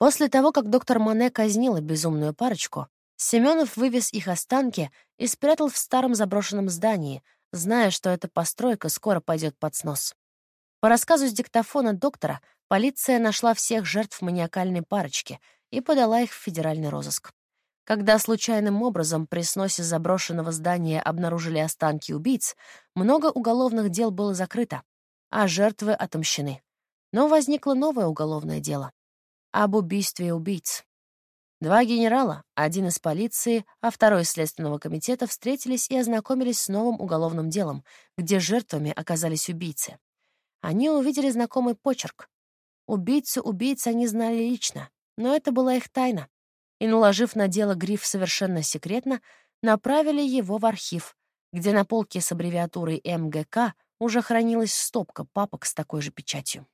После того, как доктор Мане казнила безумную парочку, Семенов вывез их останки и спрятал в старом заброшенном здании, зная, что эта постройка скоро пойдет под снос. По рассказу с диктофона доктора, полиция нашла всех жертв маниакальной парочки и подала их в федеральный розыск. Когда случайным образом при сносе заброшенного здания обнаружили останки убийц, много уголовных дел было закрыто, а жертвы отомщены. Но возникло новое уголовное дело — об убийстве убийц. Два генерала, один из полиции, а второй из Следственного комитета, встретились и ознакомились с новым уголовным делом, где жертвами оказались убийцы. Они увидели знакомый почерк. Убийцу убийц они знали лично, но это была их тайна. И, наложив на дело гриф «совершенно секретно», направили его в архив, где на полке с аббревиатурой МГК уже хранилась стопка папок с такой же печатью.